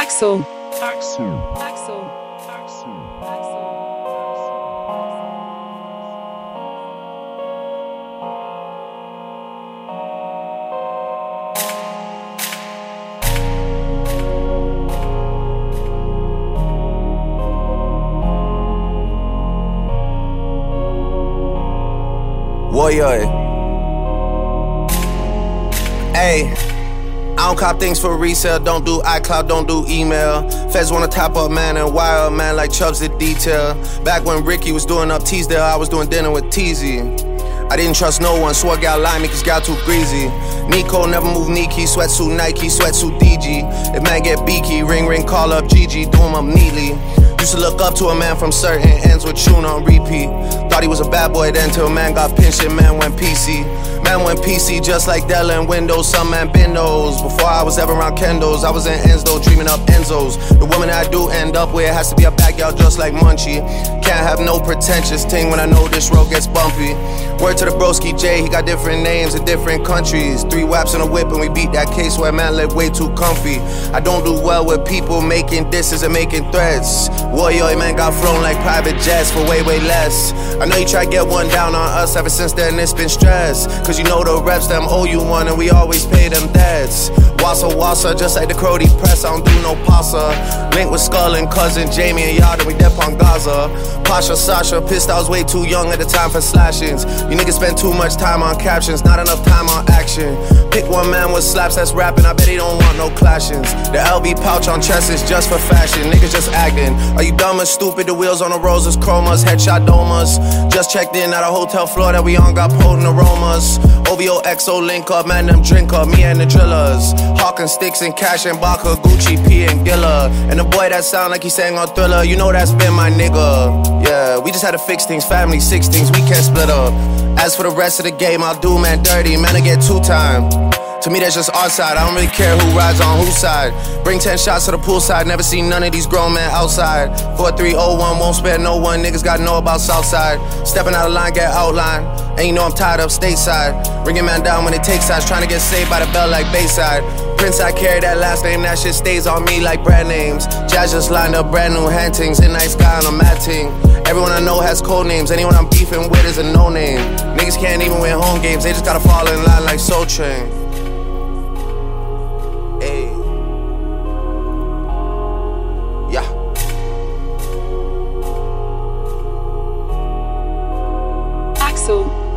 Axel. Axel. Axel. Warrior. Hey. I don't cop things for resale, don't do iCloud, don't do email. Feds wanna top up man and wire man like Chubbs did detail. Back when Ricky was doing up Teasdale, I was doing dinner with Teasy. I didn't trust no one, so I got line me cause got too greasy. Nico never move Nike, sweatsuit Nike, sweatsuit DG. If man get beaky, ring ring, call up GG, do him up neatly. Used to look up to a man from certain ends with tune on repeat. Thought he was a bad boy then till man got pinched and man went PC. Man went PC just like Dell and Windows, some man those. Before I was ever around Kendos, I was in Enzo dreaming up Enzos. The woman I do end up with has to be a backyard just like Munchie. Can't have no pretentious thing when I know this road gets bumpy. Word to the broski J, he got different names in different countries. Three waps in a whip and we beat that case where man live way too comfy. I don't do well with people making disses and making threats. Warrior man got flown like private jets for way, way less. I know you try to get one down on us ever since then, it's been stress. Cause you know the reps, them owe you one, and we always pay them debts. Wassa wassa, just like the Crody press, I don't do no pasta. Link with Skull and cousin Jamie and y'all, we dep on Gaza. Pasha Sasha, pissed I was way too young at the time for slashings. You niggas spend too much time on captions, not enough time on action. Pick one man with slaps that's rapping, I bet he don't want no clashings. The LB pouch on chest is just for fashion, niggas just acting. Are you dumb or stupid? The wheels on the roses, chromas, headshot domas. Just checked in at a hotel floor that we on, got potent aromas. OVO XO link up, man, them drink up, me and the drillers. Hawking sticks and cash and Baka, Gucci, P and Gilla. And the boy that sound like he sang on Thriller, you know that's been my nigga. Yeah, we just had to fix things, family, six things, we can't split up. As for the rest of the game, I'll do man dirty, man, I get two time. To me, that's just our side. I don't really care who rides on whose side. Bring 10 shots to the poolside. Never seen none of these grown men outside. 4301 won't spare no one. Niggas gotta know about Southside. Stepping out of line, get outline. And you know I'm tired of stateside. Bringing man down when it takes sides. Trying to get saved by the bell like Bayside. Prince, I carry that last name. That shit stays on me like brand names. Jazz just lined up brand new hantings. In night sky on a matting. Everyone I know has code names. Anyone I'm beefing with is a no name. Niggas can't even win home games. They just gotta fall in line like Soul Train. abraço!